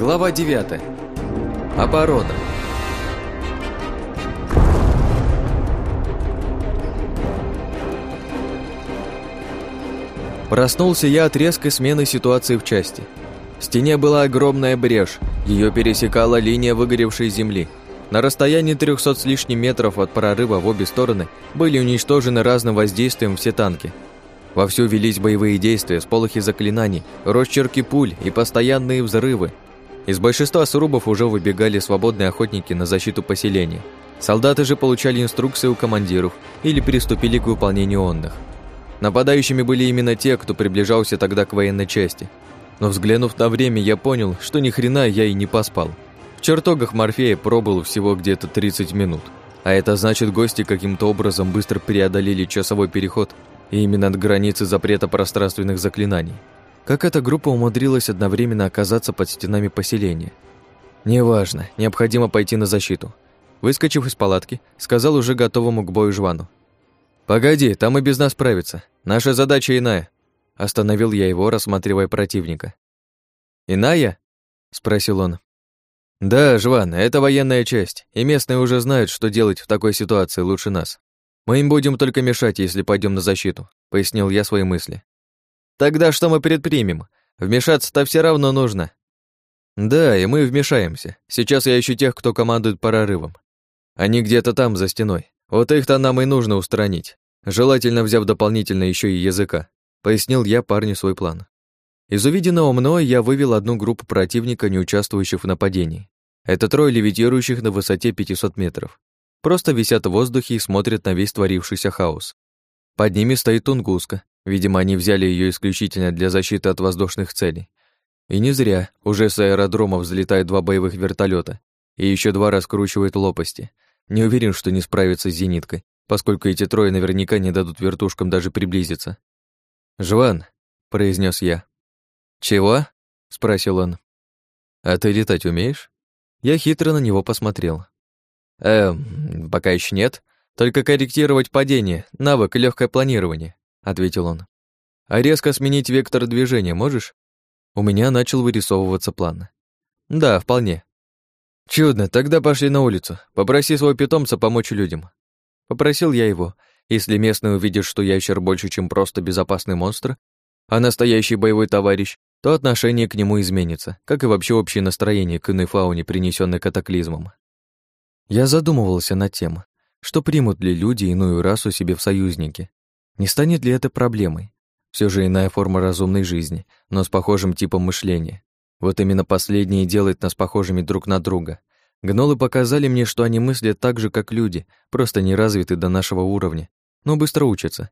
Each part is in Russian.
Глава 9. Оборона. Проснулся я от резкой смены ситуации в части. В стене была огромная брешь, ее пересекала линия выгоревшей земли. На расстоянии 300 с лишним метров от прорыва в обе стороны были уничтожены разным воздействием все танки – Вовсю велись боевые действия, сполохи заклинаний, росчерки пуль и постоянные взрывы. Из большинства срубов уже выбегали свободные охотники на защиту поселения. Солдаты же получали инструкции у командиров или приступили к выполнению онных. Нападающими были именно те, кто приближался тогда к военной части. Но взглянув на время, я понял, что ни хрена я и не поспал. В чертогах Морфея пробыл всего где-то 30 минут. А это значит, гости каким-то образом быстро преодолели часовой переход и именно от границы запрета пространственных заклинаний. Как эта группа умудрилась одновременно оказаться под стенами поселения? Неважно, необходимо пойти на защиту. Выскочив из палатки, сказал уже готовому к бою Жвану. «Погоди, там и без нас справиться. Наша задача иная». Остановил я его, рассматривая противника. «Иная?» — спросил он. «Да, Жван, это военная часть, и местные уже знают, что делать в такой ситуации лучше нас. Мы им будем только мешать, если пойдем на защиту», — пояснил я свои мысли. «Тогда что мы предпримем? Вмешаться-то все равно нужно». «Да, и мы вмешаемся. Сейчас я ищу тех, кто командует прорывом. Они где-то там, за стеной. Вот их-то нам и нужно устранить, желательно взяв дополнительно еще и языка», — пояснил я парню свой план. Из увиденного мной я вывел одну группу противника, не участвующих в нападении. Это трое левитирующих на высоте 500 метров просто висят в воздухе и смотрят на весь творившийся хаос. Под ними стоит Тунгуска. Видимо, они взяли ее исключительно для защиты от воздушных целей. И не зря. Уже с аэродрома взлетают два боевых вертолета и еще два раскручивают лопасти. Не уверен, что не справятся с зениткой, поскольку эти трое наверняка не дадут вертушкам даже приблизиться. «Жван», — произнес я. «Чего?» — спросил он. «А ты летать умеешь?» Я хитро на него посмотрел. «Эм, пока еще нет. Только корректировать падение, навык легкое планирование», — ответил он. «А резко сменить вектор движения можешь?» У меня начал вырисовываться план. «Да, вполне». «Чудно, тогда пошли на улицу. Попроси своего питомца помочь людям». Попросил я его. Если местные увидят, что ящер больше, чем просто безопасный монстр, а настоящий боевой товарищ, то отношение к нему изменится, как и вообще общее настроение к иной фауне, принесенной катаклизмом. Я задумывался над тем, что примут ли люди иную расу себе в союзники. Не станет ли это проблемой? Все же иная форма разумной жизни, но с похожим типом мышления. Вот именно последнее делает нас похожими друг на друга. Гнолы показали мне, что они мыслят так же, как люди, просто не развиты до нашего уровня, но быстро учатся.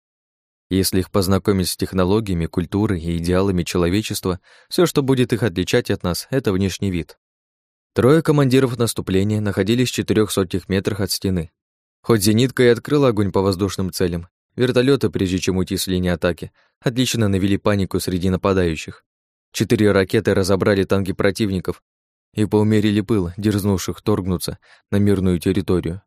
Если их познакомить с технологиями, культурой и идеалами человечества, все, что будет их отличать от нас, это внешний вид. Трое командиров наступления находились в четырех сотнях метрах от стены. Хоть зенитка и открыла огонь по воздушным целям, вертолеты, прежде чем уйти с линии атаки, отлично навели панику среди нападающих. Четыре ракеты разобрали танки противников и поумерили пыл, дерзнувших торгнуться на мирную территорию.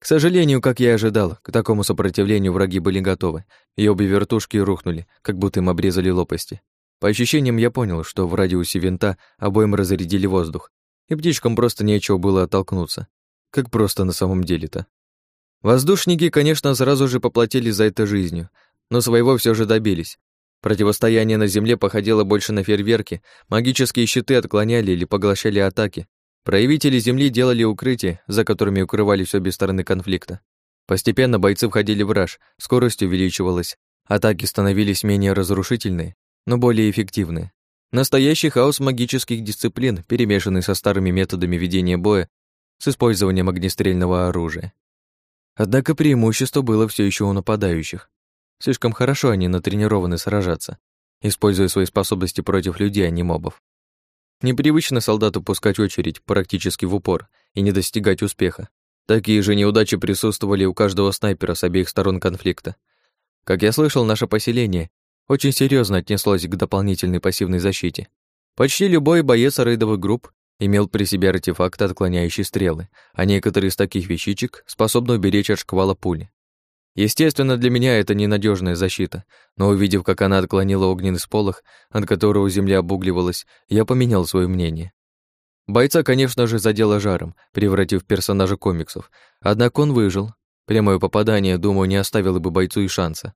К сожалению, как я и ожидал, к такому сопротивлению враги были готовы, и обе вертушки рухнули, как будто им обрезали лопасти. По ощущениям я понял, что в радиусе винта обоим разрядили воздух, и птичкам просто нечего было оттолкнуться. Как просто на самом деле-то. Воздушники, конечно, сразу же поплатились за это жизнью, но своего все же добились. Противостояние на земле походило больше на фейерверки, магические щиты отклоняли или поглощали атаки. Проявители земли делали укрытия, за которыми укрывались обе стороны конфликта. Постепенно бойцы входили в раж, скорость увеличивалась, атаки становились менее разрушительные, но более эффективные. Настоящий хаос магических дисциплин, перемешанный со старыми методами ведения боя с использованием огнестрельного оружия. Однако преимущество было все еще у нападающих. Слишком хорошо они натренированы сражаться, используя свои способности против людей, а не мобов. Непривычно солдату пускать очередь практически в упор и не достигать успеха. Такие же неудачи присутствовали у каждого снайпера с обеих сторон конфликта. Как я слышал, наше поселение очень серьезно отнеслось к дополнительной пассивной защите. Почти любой боец рейдовых групп имел при себе артефакт, отклоняющий стрелы, а некоторые из таких вещичек способны уберечь от шквала пули. Естественно, для меня это ненадежная защита, но увидев, как она отклонила огненный сполох, от которого земля обугливалась, я поменял свое мнение. Бойца, конечно же, задело жаром, превратив персонажа комиксов. Однако он выжил. Прямое попадание, думаю, не оставило бы бойцу и шанса.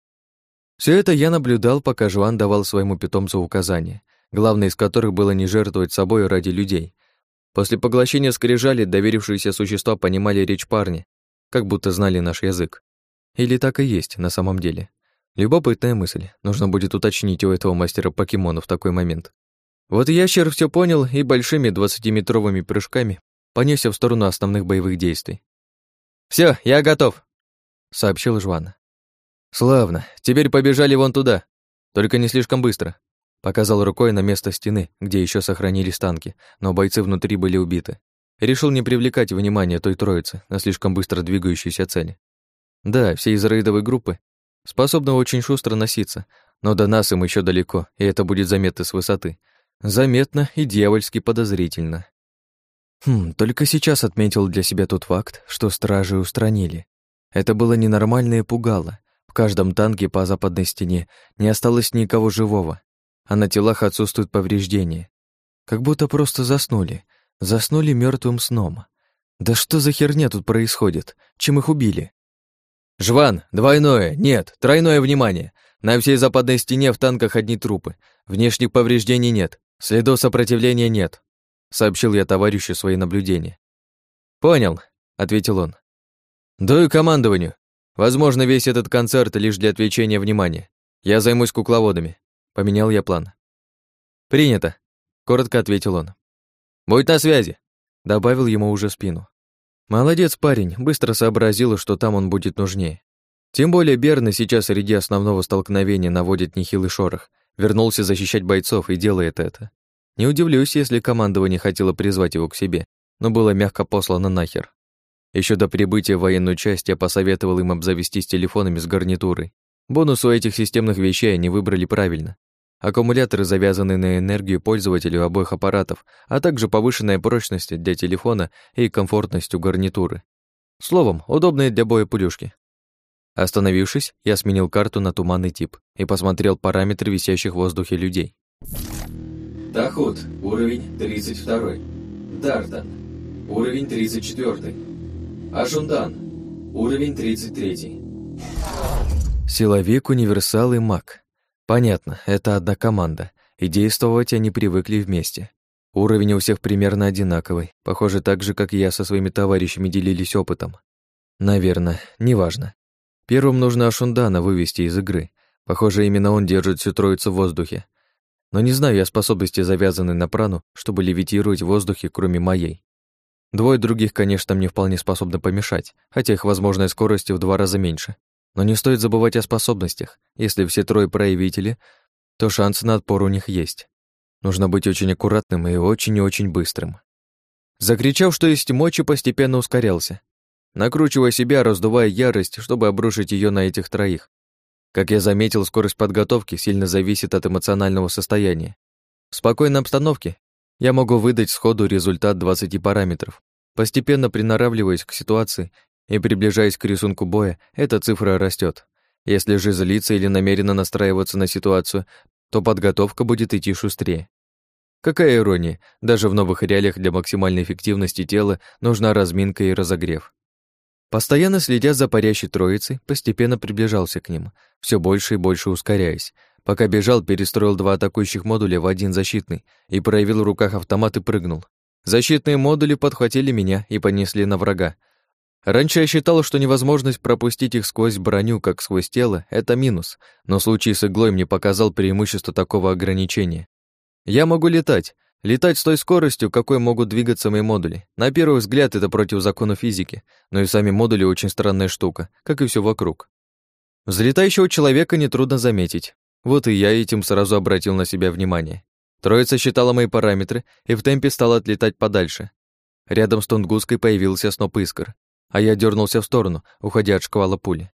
Все это я наблюдал, пока Жуан давал своему питомцу указания, главное из которых было не жертвовать собой ради людей. После поглощения скрижали доверившиеся существа понимали речь парня, как будто знали наш язык. Или так и есть на самом деле. Любопытная мысль. Нужно будет уточнить у этого мастера покемонов в такой момент. Вот ящер все понял и большими двадцатиметровыми прыжками понесся в сторону основных боевых действий. Все, я готов», — сообщил Жван. «Славно. Теперь побежали вон туда. Только не слишком быстро». Показал рукой на место стены, где еще сохранились танки, но бойцы внутри были убиты. Решил не привлекать внимание той троицы на слишком быстро двигающейся цели. Да, все из рейдовой группы способны очень шустро носиться, но до нас им еще далеко, и это будет заметно с высоты. Заметно и дьявольски подозрительно. Хм, только сейчас отметил для себя тот факт, что стражи устранили. Это было ненормальное пугало. В каждом танке по западной стене не осталось никого живого, а на телах отсутствуют повреждения. Как будто просто заснули. Заснули мертвым сном. Да что за херня тут происходит? Чем их убили? «Жван, двойное, нет, тройное внимание. На всей западной стене в танках одни трупы. Внешних повреждений нет, следов сопротивления нет», сообщил я товарищу свои наблюдения. «Понял», — ответил он. «Даю командованию. Возможно, весь этот концерт лишь для отвлечения внимания. Я займусь кукловодами. Поменял я план. «Принято», — коротко ответил он. «Будь на связи», — добавил ему уже спину. Молодец парень, быстро сообразил, что там он будет нужнее. Тем более Берна сейчас среди основного столкновения наводит нехилый шорох, вернулся защищать бойцов и делает это. Не удивлюсь, если командование хотело призвать его к себе, но было мягко послано нахер. Еще до прибытия в военную часть я посоветовал им обзавестись телефонами с гарнитурой. Бонус у этих системных вещей они выбрали правильно. Аккумуляторы завязаны на энергию пользователя обоих аппаратов, а также повышенная прочность для телефона и комфортность у гарнитуры. Словом, удобные для боя пулюшки. Остановившись, я сменил карту на туманный тип и посмотрел параметры висящих в воздухе людей. Тахут, уровень 32. Дартан, уровень 34. Ашундан, уровень 33. Силовик, универсал и маг. Понятно, это одна команда, и действовать они привыкли вместе. Уровень у всех примерно одинаковый, похоже, так же, как я со своими товарищами делились опытом. Наверное, неважно. Первым нужно Ашундана вывести из игры. Похоже, именно он держит всю троицу в воздухе. Но не знаю я способности, завязанной на прану, чтобы левитировать в воздухе, кроме моей. Двое других, конечно, мне вполне способны помешать, хотя их возможная скорость в два раза меньше. Но не стоит забывать о способностях. Если все трое проявители, то шансы на отпор у них есть. Нужно быть очень аккуратным и очень и очень быстрым. Закричав, что есть мочи, постепенно ускорялся, накручивая себя, раздувая ярость, чтобы обрушить ее на этих троих. Как я заметил, скорость подготовки сильно зависит от эмоционального состояния. В спокойной обстановке я могу выдать сходу результат 20 параметров, постепенно приноравливаясь к ситуации и приближаясь к рисунку боя, эта цифра растет. Если же злиться или намеренно настраиваться на ситуацию, то подготовка будет идти шустрее. Какая ирония, даже в новых реалиях для максимальной эффективности тела нужна разминка и разогрев. Постоянно следя за парящей троицей, постепенно приближался к ним, все больше и больше ускоряясь. Пока бежал, перестроил два атакующих модуля в один защитный и проявил в руках автомат и прыгнул. Защитные модули подхватили меня и понесли на врага, Раньше я считал, что невозможность пропустить их сквозь броню, как сквозь тело, это минус, но случай с иглой мне показал преимущество такого ограничения. Я могу летать, летать с той скоростью, какой могут двигаться мои модули. На первый взгляд это против закона физики, но и сами модули очень странная штука, как и все вокруг. Взлетающего человека нетрудно заметить. Вот и я этим сразу обратил на себя внимание. Троица считала мои параметры и в темпе стала отлетать подальше. Рядом с Тунгуской появился сноп искр а я дернулся в сторону, уходя от шквала пули.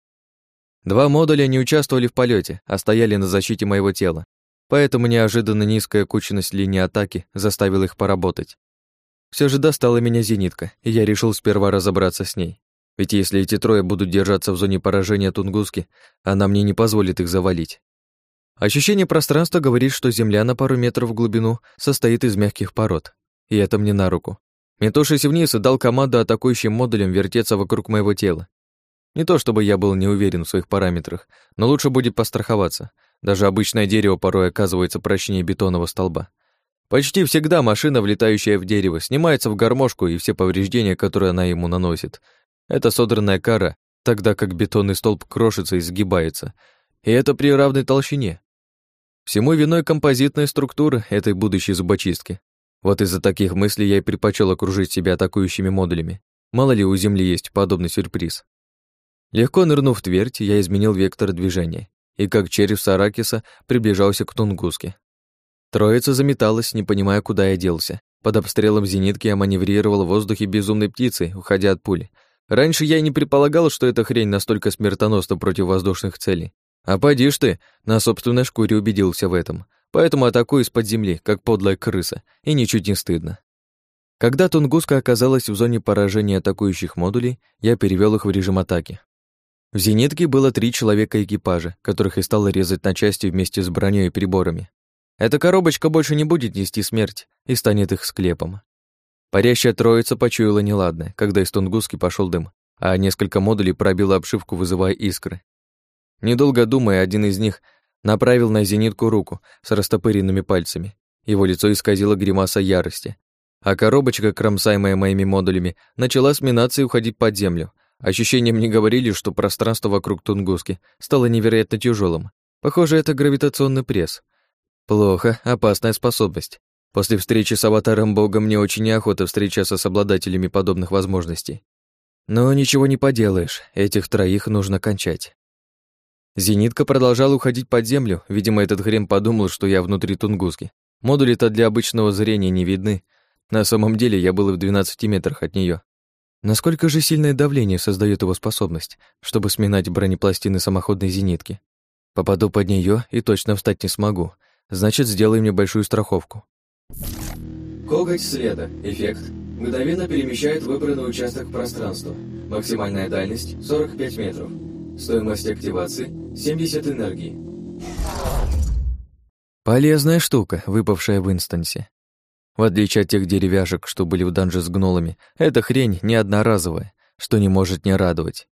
Два модуля не участвовали в полете, а стояли на защите моего тела, поэтому неожиданно низкая кучность линии атаки заставила их поработать. Все же достала меня зенитка, и я решил сперва разобраться с ней. Ведь если эти трое будут держаться в зоне поражения Тунгуски, она мне не позволит их завалить. Ощущение пространства говорит, что Земля на пару метров в глубину состоит из мягких пород. и это мне на руку. Метнувшись вниз и дал команду атакующим модулям вертеться вокруг моего тела. Не то чтобы я был не уверен в своих параметрах, но лучше будет постраховаться. Даже обычное дерево порой оказывается прочнее бетонного столба. Почти всегда машина, влетающая в дерево, снимается в гармошку, и все повреждения, которые она ему наносит, это содранная кара, тогда как бетонный столб крошится и сгибается. И это при равной толщине. Всему виной композитная структура этой будущей зубочистки. Вот из-за таких мыслей я и предпочел окружить себя атакующими модулями. Мало ли у Земли есть подобный сюрприз. Легко нырнув в твердь, я изменил вектор движения и, как череп Саракиса, приближался к Тунгуске. Троица заметалась, не понимая, куда я делся. Под обстрелом зенитки я маневрировал в воздухе безумной птицей, уходя от пули. Раньше я и не предполагал, что эта хрень настолько смертоносна против воздушных целей. А поди ж ты, на собственной шкуре убедился в этом. Поэтому атакую из-под земли, как подлая крыса, и ничуть не стыдно. Когда Тунгуска оказалась в зоне поражения атакующих модулей, я перевел их в режим атаки. В зенитке было три человека экипажа, которых и стало резать на части вместе с броней и приборами. Эта коробочка больше не будет нести смерть и станет их склепом. Парящая троица почуяла неладное, когда из Тунгуски пошел дым, а несколько модулей пробило обшивку, вызывая искры. Недолго думая, один из них направил на зенитку руку с растопыренными пальцами. Его лицо исказило гримаса ярости, а коробочка, кромсаемая моими модулями, начала сминаться и уходить под землю. Ощущения мне говорили, что пространство вокруг Тунгуски стало невероятно тяжелым. Похоже, это гравитационный пресс — Плохо, опасная способность. После встречи с аватаром бога мне очень неохота встречаться с обладателями подобных возможностей. Но ничего не поделаешь, этих троих нужно кончать. Зенитка продолжала уходить под землю, видимо, этот хрен подумал, что я внутри Тунгуски. Модули-то для обычного зрения не видны. На самом деле я был в 12 метрах от нее. Насколько же сильное давление создает его способность, чтобы сминать бронепластины самоходной зенитки? Попаду под нее и точно встать не смогу, Значит, сделаем небольшую страховку. Коготь следа. Эффект. Мгновенно перемещает выбранный участок пространства. Максимальная дальность 45 метров. Стоимость активации 70 энергии. Полезная штука, выпавшая в инстансе. В отличие от тех деревяшек, что были в данже с гнолами, эта хрень не одноразовая, что не может не радовать.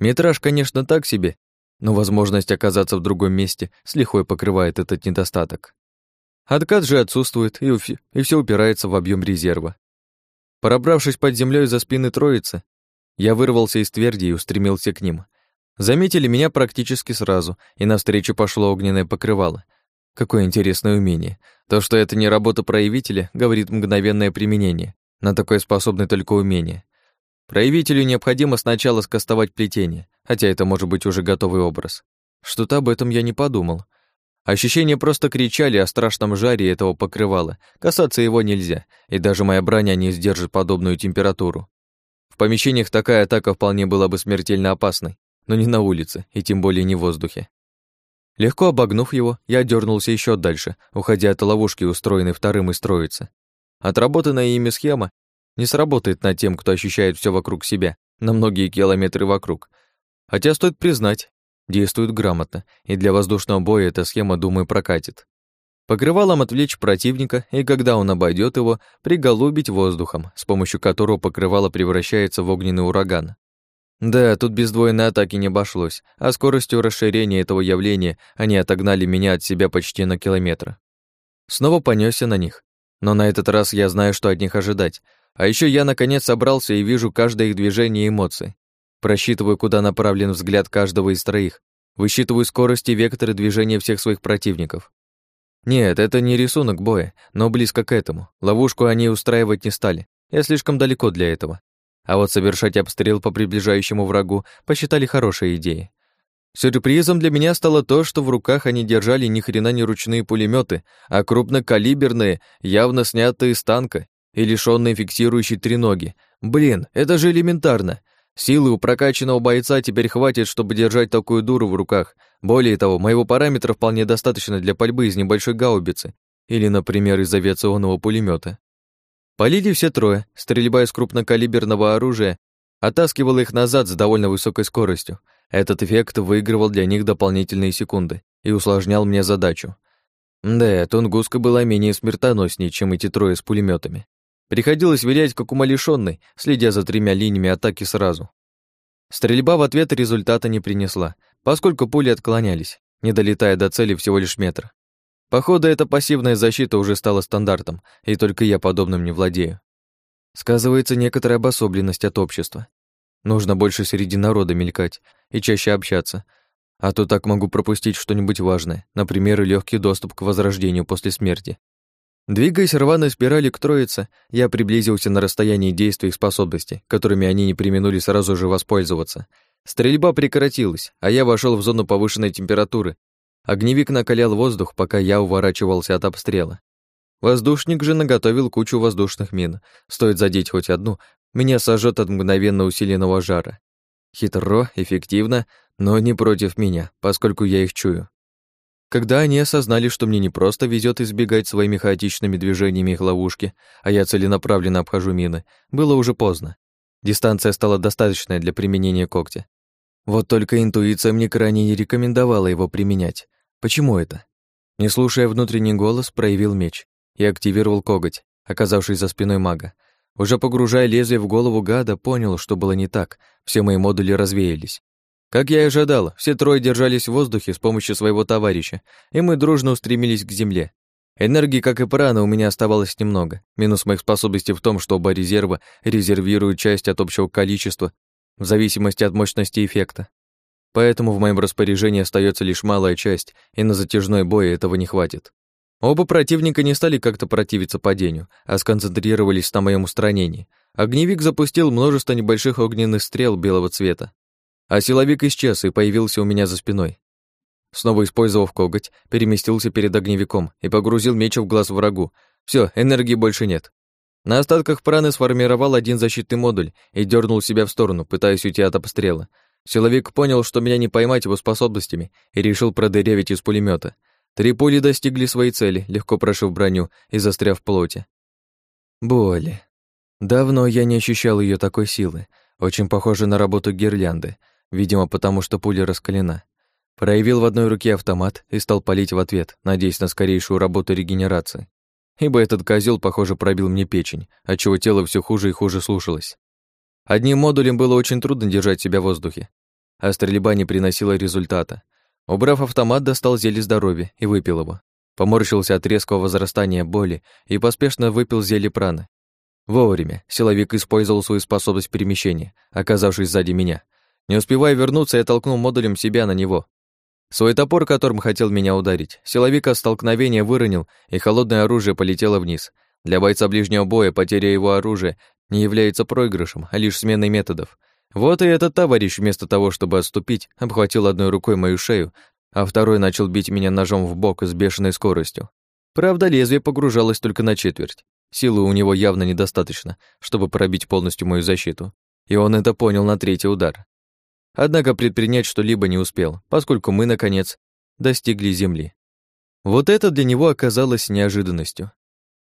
Метраж, конечно, так себе, но возможность оказаться в другом месте с лихвой покрывает этот недостаток. Откат же отсутствует, и, и все упирается в объем резерва. Пробравшись под землей за спины троицы, я вырвался из тверди и устремился к ним. Заметили меня практически сразу, и навстречу пошло огненное покрывало. Какое интересное умение. То, что это не работа проявителя, говорит мгновенное применение. На такое способны только умения. Проявителю необходимо сначала скастовать плетение, хотя это может быть уже готовый образ. Что-то об этом я не подумал. Ощущения просто кричали о страшном жаре этого покрывала. Касаться его нельзя, и даже моя броня не сдержит подобную температуру. В помещениях такая атака вполне была бы смертельно опасной, но не на улице, и тем более не в воздухе. Легко обогнув его, я дернулся еще дальше, уходя от ловушки, устроенной вторым из троицы. Отработанная ими схема не сработает над тем, кто ощущает все вокруг себя, на многие километры вокруг. Хотя стоит признать, действует грамотно, и для воздушного боя эта схема, думаю, прокатит. Покрывалом отвлечь противника, и когда он обойдет его, приголубить воздухом, с помощью которого покрывало превращается в огненный ураган. Да, тут без двойной атаки не обошлось, а скоростью расширения этого явления они отогнали меня от себя почти на километр. Снова понесся на них. Но на этот раз я знаю, что от них ожидать, а еще я наконец собрался и вижу каждое их движение и эмоции. Просчитываю, куда направлен взгляд каждого из троих. Высчитываю скорость и векторы движения всех своих противников. Нет, это не рисунок боя, но близко к этому. Ловушку они устраивать не стали. Я слишком далеко для этого. А вот совершать обстрел по приближающему врагу посчитали хорошей идеей. Сюрпризом для меня стало то, что в руках они держали ни хрена не ручные пулеметы, а крупнокалиберные, явно снятые с танка и лишённые фиксирующей треноги. Блин, это же элементарно. Силы у прокачанного бойца теперь хватит, чтобы держать такую дуру в руках. Более того, моего параметра вполне достаточно для пальбы из небольшой гаубицы или, например, из авиационного пулемета. Полили все трое, стрельба из крупнокалиберного оружия оттаскивала их назад с довольно высокой скоростью. Этот эффект выигрывал для них дополнительные секунды и усложнял мне задачу. Да, Тунгуска была менее смертоноснее, чем эти трое с пулеметами. Приходилось вилять, как умалишённый, следя за тремя линиями атаки сразу. Стрельба в ответ результата не принесла, поскольку пули отклонялись, не долетая до цели всего лишь метр. Походу, эта пассивная защита уже стала стандартом, и только я подобным не владею. Сказывается некоторая обособленность от общества. Нужно больше среди народа мелькать и чаще общаться, а то так могу пропустить что-нибудь важное, например, легкий доступ к возрождению после смерти. Двигаясь рваной спирали к троице, я приблизился на расстоянии действия их способностей, которыми они не применули сразу же воспользоваться. Стрельба прекратилась, а я вошел в зону повышенной температуры. Огневик накалял воздух, пока я уворачивался от обстрела. Воздушник же наготовил кучу воздушных мин. Стоит задеть хоть одну, меня сожжет от мгновенно усиленного жара. Хитро, эффективно, но не против меня, поскольку я их чую. Когда они осознали, что мне не просто везет избегать своими хаотичными движениями их ловушки, а я целенаправленно обхожу мины, было уже поздно. Дистанция стала достаточной для применения когтя. Вот только интуиция мне крайне не рекомендовала его применять. Почему это? Не слушая внутренний голос, проявил меч и активировал коготь, оказавшись за спиной мага. Уже погружая лезвие в голову гада, понял, что было не так, все мои модули развеялись. Как я и ожидал, все трое держались в воздухе с помощью своего товарища, и мы дружно устремились к земле. Энергии, как и прана, у меня оставалось немного. Минус моих способностей в том, что оба резерва резервируют часть от общего количества в зависимости от мощности эффекта. Поэтому в моем распоряжении остается лишь малая часть, и на затяжной бой этого не хватит. Оба противника не стали как-то противиться падению, а сконцентрировались на моем устранении. Огневик запустил множество небольших огненных стрел белого цвета, а силовик исчез и появился у меня за спиной. Снова использовав коготь, переместился перед огневиком и погрузил меч в глаз врагу. Все, энергии больше нет. На остатках праны сформировал один защитный модуль и дернул себя в сторону, пытаясь уйти от обстрела. Силовик понял, что меня не поймать его способностями, и решил продырявить из пулемета. Три пули достигли своей цели, легко прошив броню и застряв в плоти. Боли. Давно я не ощущал ее такой силы. Очень похоже на работу гирлянды видимо, потому что пуля раскалена. Проявил в одной руке автомат и стал палить в ответ, надеясь на скорейшую работу регенерации. Ибо этот козел, похоже, пробил мне печень, отчего тело все хуже и хуже слушалось. Одним модулем было очень трудно держать себя в воздухе, а стрельба не приносила результата. Убрав автомат, достал зелье здоровья и выпил его. Поморщился от резкого возрастания боли и поспешно выпил зелье праны. Вовремя силовик использовал свою способность перемещения, оказавшись сзади меня — не успевая вернуться, я толкнул модулем себя на него. Свой топор, которым хотел меня ударить, силовик от столкновения выронил, и холодное оружие полетело вниз. Для бойца ближнего боя потеря его оружия не является проигрышем, а лишь сменой методов. Вот и этот товарищ, вместо того, чтобы отступить, обхватил одной рукой мою шею, а второй начал бить меня ножом в бок с бешеной скоростью. Правда, лезвие погружалось только на четверть. Силы у него явно недостаточно, чтобы пробить полностью мою защиту. И он это понял на третий удар. Однако предпринять что-либо не успел, поскольку мы, наконец, достигли земли. Вот это для него оказалось неожиданностью.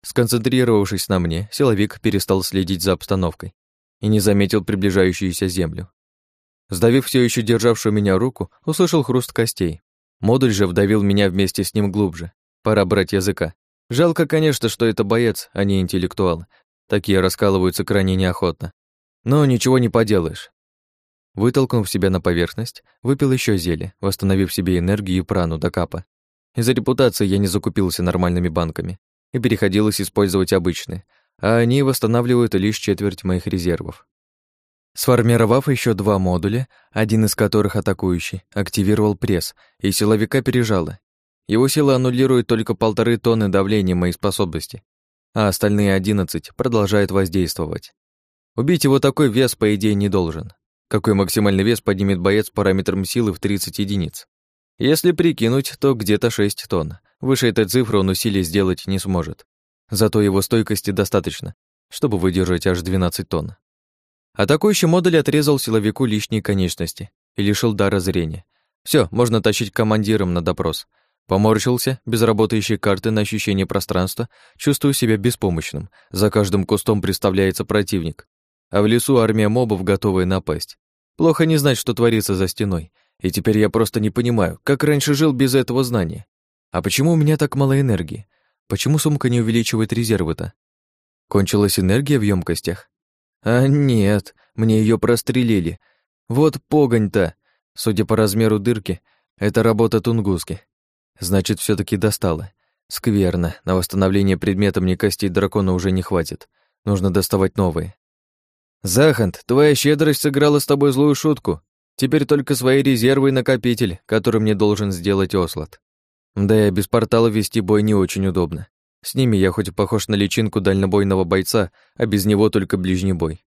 Сконцентрировавшись на мне, силовик перестал следить за обстановкой и не заметил приближающуюся землю. Сдавив все еще державшую меня руку, услышал хруст костей. Модуль же вдавил меня вместе с ним глубже. Пора брать языка. Жалко, конечно, что это боец, а не интеллектуал. Такие раскалываются крайне неохотно. Но ничего не поделаешь. Вытолкнув себя на поверхность, выпил еще зелье, восстановив себе энергию и прану до капа. Из-за репутации я не закупился нормальными банками и переходилось использовать обычные, а они восстанавливают лишь четверть моих резервов. Сформировав еще два модуля, один из которых атакующий, активировал пресс, и силовика пережало. Его сила аннулирует только полторы тонны давления моей способности, а остальные одиннадцать продолжают воздействовать. Убить его такой вес, по идее, не должен. Какой максимальный вес поднимет боец параметром силы в 30 единиц? Если прикинуть, то где-то 6 тонн. Выше этой цифры он усилий сделать не сможет. Зато его стойкости достаточно, чтобы выдержать аж 12 тонн. Атакующий модуль отрезал силовику лишние конечности и лишил дара зрения. Все, можно тащить командиром на допрос. Поморщился, без работающей карты на ощущение пространства, чувствую себя беспомощным. За каждым кустом представляется противник а в лесу армия мобов, готовая напасть. Плохо не знать, что творится за стеной, и теперь я просто не понимаю, как раньше жил без этого знания. А почему у меня так мало энергии? Почему сумка не увеличивает резервы-то? Кончилась энергия в емкостях? А нет, мне ее прострелили. Вот погонь-то. Судя по размеру дырки, это работа Тунгуски. Значит, все таки достало. Скверно. На восстановление предмета мне костей дракона уже не хватит. Нужно доставать новые. Захант, твоя щедрость сыграла с тобой злую шутку. Теперь только свои резервы и накопитель, который мне должен сделать Ослот. Да и без портала вести бой не очень удобно. С ними я хоть похож на личинку дальнобойного бойца, а без него только ближний бой.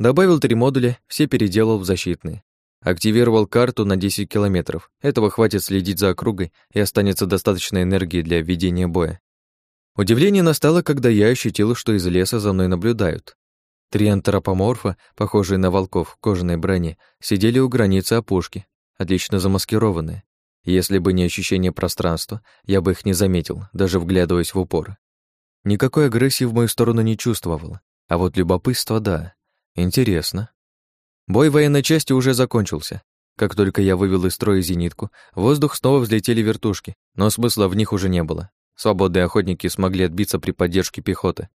Добавил три модуля, все переделал в защитные. Активировал карту на 10 километров. Этого хватит следить за округой и останется достаточно энергии для ведения боя. Удивление настало, когда я ощутил, что из леса за мной наблюдают. Три антропоморфа, похожие на волков в кожаной броне, сидели у границы опушки, отлично замаскированные. Если бы не ощущение пространства, я бы их не заметил, даже вглядываясь в упор. Никакой агрессии в мою сторону не чувствовал, а вот любопытство — да. Интересно. Бой военной части уже закончился. Как только я вывел из строя зенитку, в воздух снова взлетели вертушки, но смысла в них уже не было. Свободные охотники смогли отбиться при поддержке пехоты.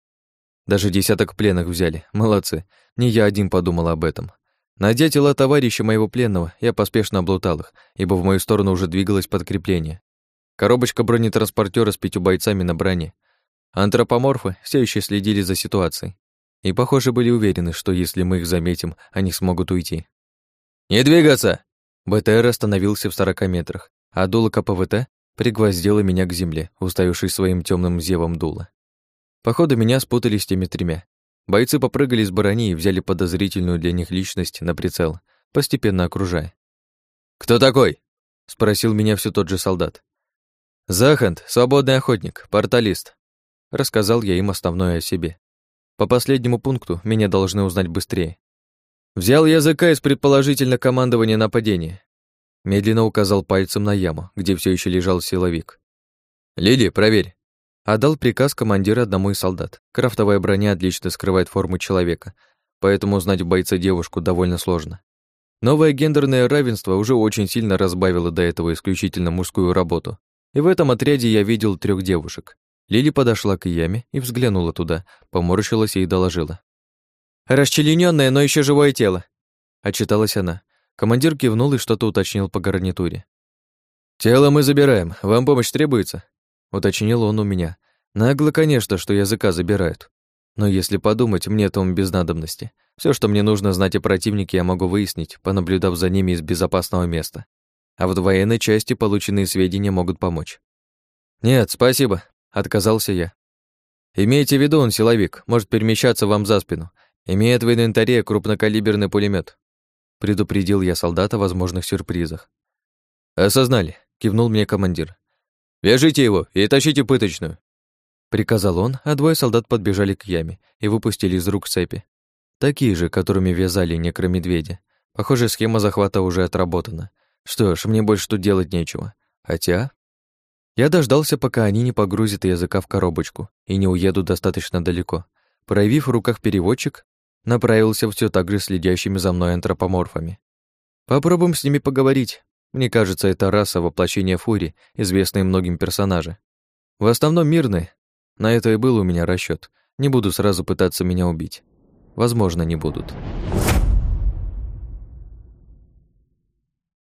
Даже десяток пленных взяли. Молодцы. Не я один подумал об этом. Найдя тела товарища моего пленного, я поспешно облутал их, ибо в мою сторону уже двигалось подкрепление. Коробочка бронетранспортера с пятью бойцами на броне. Антропоморфы все еще следили за ситуацией и, похоже, были уверены, что если мы их заметим, они смогут уйти. «Не двигаться!» БТР остановился в сорока метрах, а дуло КПВТ пригвоздило меня к земле, уставившись своим темным зевом дула. Походу, меня спутали с теми тремя. Бойцы попрыгали с барани и взяли подозрительную для них личность на прицел, постепенно окружая. «Кто такой?» — спросил меня все тот же солдат. «Захант, свободный охотник, порталист», — рассказал я им основное о себе. По последнему пункту меня должны узнать быстрее. Взял языка из предположительно командования нападения. Медленно указал пальцем на яму, где все еще лежал силовик. «Лили, проверь». Отдал приказ командира одному из солдат. Крафтовая броня отлично скрывает форму человека, поэтому узнать в бойце девушку довольно сложно. Новое гендерное равенство уже очень сильно разбавило до этого исключительно мужскую работу. И в этом отряде я видел трех девушек. Лили подошла к яме и взглянула туда, поморщилась и доложила. «Расчленённое, но еще живое тело», — отчиталась она. Командир кивнул и что-то уточнил по гарнитуре. «Тело мы забираем, вам помощь требуется?» — уточнил он у меня. Нагло, конечно, что языка забирают. Но если подумать, мне там без надобности. Все, что мне нужно знать о противнике, я могу выяснить, понаблюдав за ними из безопасного места. А в военной части полученные сведения могут помочь. «Нет, спасибо», Отказался я. Имейте в виду, он силовик, может перемещаться вам за спину. Имеет в инвентаре крупнокалиберный пулемет. Предупредил я солдата о возможных сюрпризах. «Осознали», — кивнул мне командир. «Вяжите его и тащите пыточную». Приказал он, а двое солдат подбежали к яме и выпустили из рук цепи. Такие же, которыми вязали некромедведя. Похоже, схема захвата уже отработана. Что ж, мне больше тут делать нечего. Хотя... Я дождался, пока они не погрузят языка в коробочку и не уедут достаточно далеко. Проявив в руках переводчик, направился все так же следящими за мной антропоморфами. Попробуем с ними поговорить. Мне кажется, это раса воплощения фури, известные многим персонажи. В основном мирные. На это и был у меня расчет. Не буду сразу пытаться меня убить. Возможно, не будут.